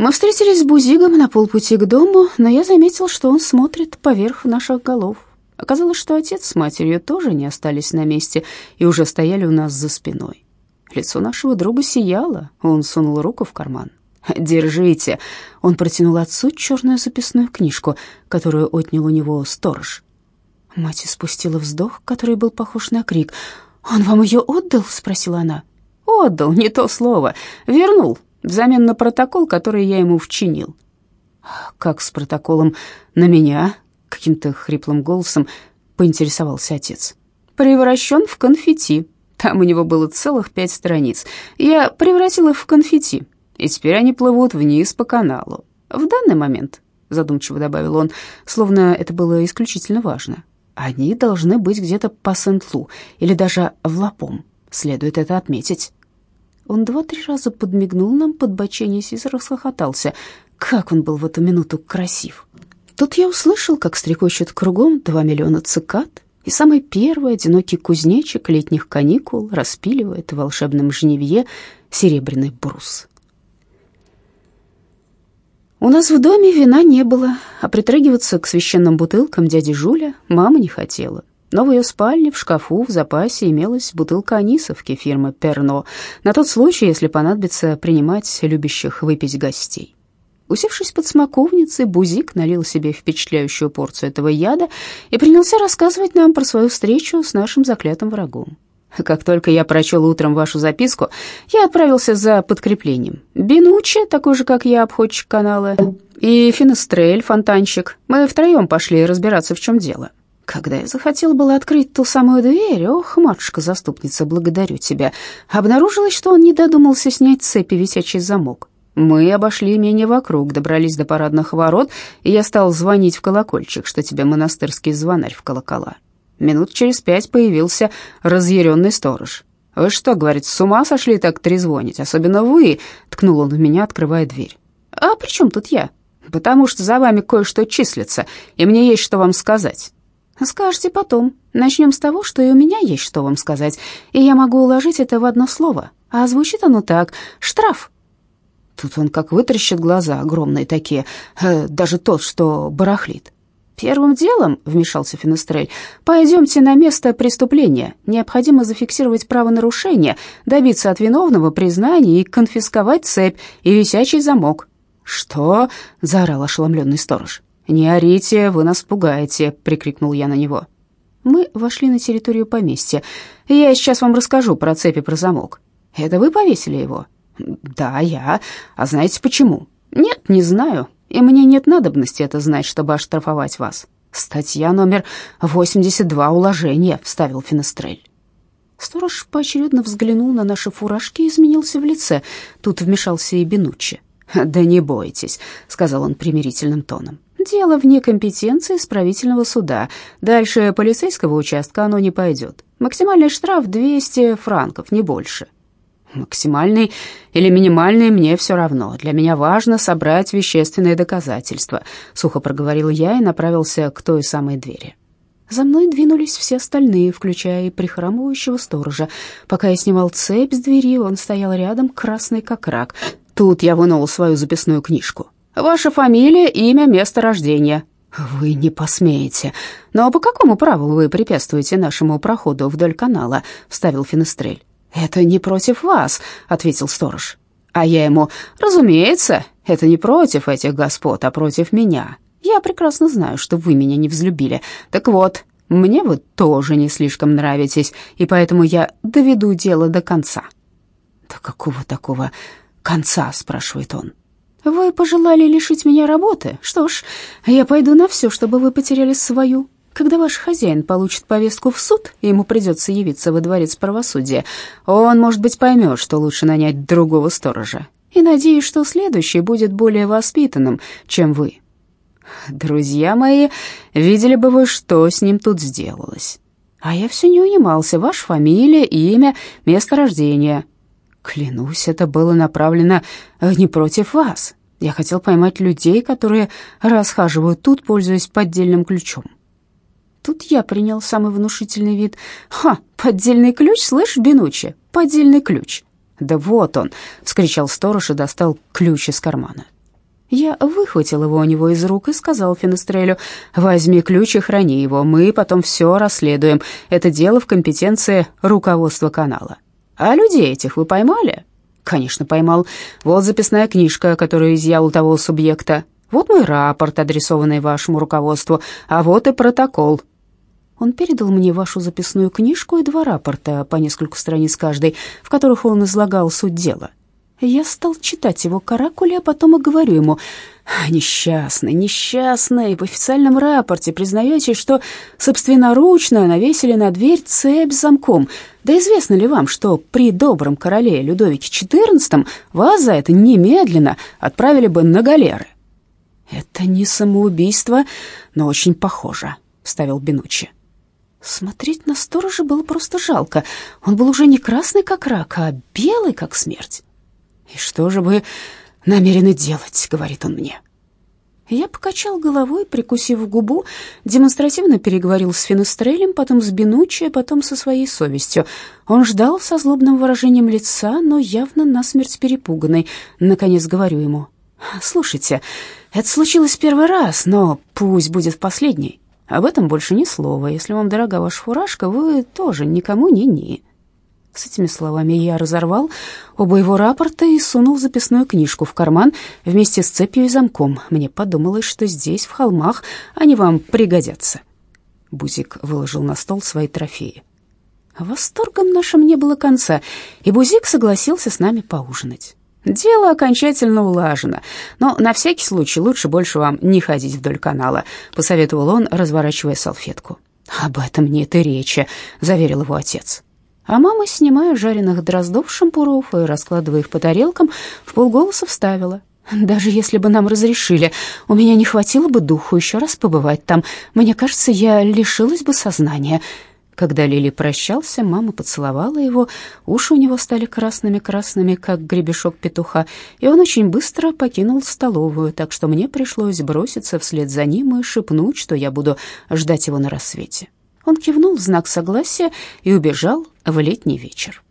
Мы встретились с Бузигом на полпути к дому, но я заметил, что он смотрит поверх наших голов. Оказалось, что отец с матерью тоже не остались на месте и уже стояли у нас за спиной. Лицо нашего друга сияло, он сунул руку в карман. «Держите!» Он протянул отцу черную записную книжку, которую отнял у него сторож. Мать испустила вздох, который был похож на крик. «Он вам ее отдал?» — спросила она. «Отдал, не то слово. Вернул, взамен на протокол, который я ему вчинил». «Как с протоколом на меня?» — каким-то хриплым голосом поинтересовался отец. «Превращен в конфетти. Там у него было целых пять страниц. Я превратил их в конфетти, и теперь они плывут вниз по каналу. В данный момент», — задумчиво добавил он, словно это было исключительно важно, «они должны быть где-то по Сент-Лу или даже в Лапом. Следует это отметить». Он два-три раза подмигнул нам, подбоченясь, и расхохотался. Как он был в эту минуту красив! Тут я услышал, как стрекочет кругом два миллиона цикад, и самый первый одинокий кузнечик летних каникул распиливает в волшебном жневье серебряный брус. У нас в доме вина не было, а притрагиваться к священным бутылкам дяди Жуля мама не хотела. Но в ее спальне в шкафу в запасе имелась бутылка анисовки фирмы «Перно» на тот случай, если понадобится принимать любящих выпить гостей. Усевшись под смоковницей, Бузик налил себе впечатляющую порцию этого яда и принялся рассказывать нам про свою встречу с нашим заклятым врагом. Как только я прочел утром вашу записку, я отправился за подкреплением. Бенучи, такой же, как я, обходчик канала, и Финестрель, фонтанщик. Мы втроем пошли разбираться, в чем дело. Когда я захотел было открыть ту самую дверь, ох, матушка-заступница, благодарю тебя, обнаружилось, что он не додумался снять цепи висячий замок. Мы обошли имение вокруг, добрались до парадных ворот, и я стал звонить в колокольчик, что тебе монастырский звонарь в колокола. Минут через пять появился разъяренный сторож. «Вы что, — говорит, — с ума сошли так трезвонить, особенно вы?» — ткнул он в меня, открывая дверь. «А при чем тут я?» «Потому что за вами кое-что числится, и мне есть что вам сказать». «Скажете потом. Начнем с того, что и у меня есть что вам сказать, и я могу уложить это в одно слово. А звучит оно так — штраф». Тут он как вытаращит глаза, огромные такие, э, даже тот, что барахлит. «Первым делом», — вмешался Финестрель, — «пойдемте на место преступления. Необходимо зафиксировать правонарушение, добиться от виновного признания и конфисковать цепь и висячий замок». «Что?» — заорал ошеломленный сторож. «Не орите, вы нас пугаете», — прикрикнул я на него. Мы вошли на территорию поместья. «Я сейчас вам расскажу про цепи про замок». «Это вы повесили его?» «Да, я. А знаете почему?» «Нет, не знаю. И мне нет надобности это знать, чтобы оштрафовать вас». «Статья номер 82 уложения», — вставил Финестрель. Сторож поочередно взглянул на наши фуражки и изменился в лице. Тут вмешался и Бенуччи. «Да не бойтесь», — сказал он примирительным тоном. «Дело вне компетенции исправительного суда. Дальше полицейского участка оно не пойдет. Максимальный штраф 200 франков, не больше. Максимальный или минимальный мне все равно. Для меня важно собрать вещественные доказательства, сухо проговорил я и направился к той самой двери. За мной двинулись все остальные, включая и прихрамывающего сторожа. Пока я снимал цепь с двери, он стоял рядом, красный как рак. Тут я вынул свою записную книжку. «Ваша фамилия, имя, место рождения». «Вы не посмеете. Но по какому праву вы препятствуете нашему проходу вдоль канала?» — вставил Финестрель. «Это не против вас», — ответил сторож. А я ему, «Разумеется, это не против этих господ, а против меня. Я прекрасно знаю, что вы меня не взлюбили. Так вот, мне вы тоже не слишком нравитесь, и поэтому я доведу дело до конца». «Да какого такого конца?» — спрашивает он. «Вы пожелали лишить меня работы? Что ж, я пойду на все, чтобы вы потеряли свою. Когда ваш хозяин получит повестку в суд, и ему придется явиться во дворец правосудия, он, может быть, поймет, что лучше нанять другого сторожа. И надеюсь, что следующий будет более воспитанным, чем вы. Друзья мои, видели бы вы, что с ним тут сделалось. А я все не унимался. Ваша фамилия, имя, место рождения. Клянусь, это было направлено не против вас. Я хотел поймать людей, которые расхаживают тут, пользуясь поддельным ключом. Тут я принял самый внушительный вид. «Ха, поддельный ключ, слышь, Бенучи, поддельный ключ!» «Да вот он!» — вскричал сторож и достал ключ из кармана. Я выхватил его у него из рук и сказал Финестрелю, «Возьми ключ и храни его, мы потом все расследуем. Это дело в компетенции руководства канала». «А людей этих вы поймали?» «Конечно, поймал. Вот записная книжка, которую изъял у того субъекта. Вот мой рапорт, адресованный вашему руководству, а вот и протокол». Он передал мне вашу записную книжку и два рапорта, по несколько страниц каждый, в которых он излагал суть дела. Я стал читать его каракули, а потом и говорю ему, «Несчастный, несчастный, в официальном рапорте признаете, что собственноручно навесили на дверь цепь с замком. Да известно ли вам, что при добром короле Людовике XIV вас за это немедленно отправили бы на галеры?» «Это не самоубийство, но очень похоже», — вставил Бенуччи. Смотреть на сторожа было просто жалко. Он был уже не красный, как рак, а белый, как смерть. «И что же вы намерены делать?» — говорит он мне. Я покачал головой, прикусив губу, демонстративно переговорил с Финестрелем, потом с Бенуччи, потом со своей совестью. Он ждал со злобным выражением лица, но явно насмерть перепуганный. Наконец говорю ему, «Слушайте, это случилось первый раз, но пусть будет в последний. Об этом больше ни слова. Если вам дорога ваша фуражка, вы тоже никому не ни». С этими словами я разорвал оба его рапорта и сунул записную книжку в карман вместе с цепью и замком. Мне подумалось, что здесь, в холмах, они вам пригодятся. Бузик выложил на стол свои трофеи. Восторгом нашим не было конца, и Бузик согласился с нами поужинать. Дело окончательно улажено, но на всякий случай лучше больше вам не ходить вдоль канала, посоветовал он, разворачивая салфетку. Об этом нет и речи, заверил его отец. А мама, снимая жареных дроздов шампуров и раскладывая их по тарелкам, в полголоса вставила. «Даже если бы нам разрешили, у меня не хватило бы духу еще раз побывать там. Мне кажется, я лишилась бы сознания». Когда Лили прощался, мама поцеловала его, уши у него стали красными-красными, как гребешок петуха, и он очень быстро покинул столовую, так что мне пришлось броситься вслед за ним и шепнуть, что я буду ждать его на рассвете. Он кивнул в знак согласия и убежал в летний вечер.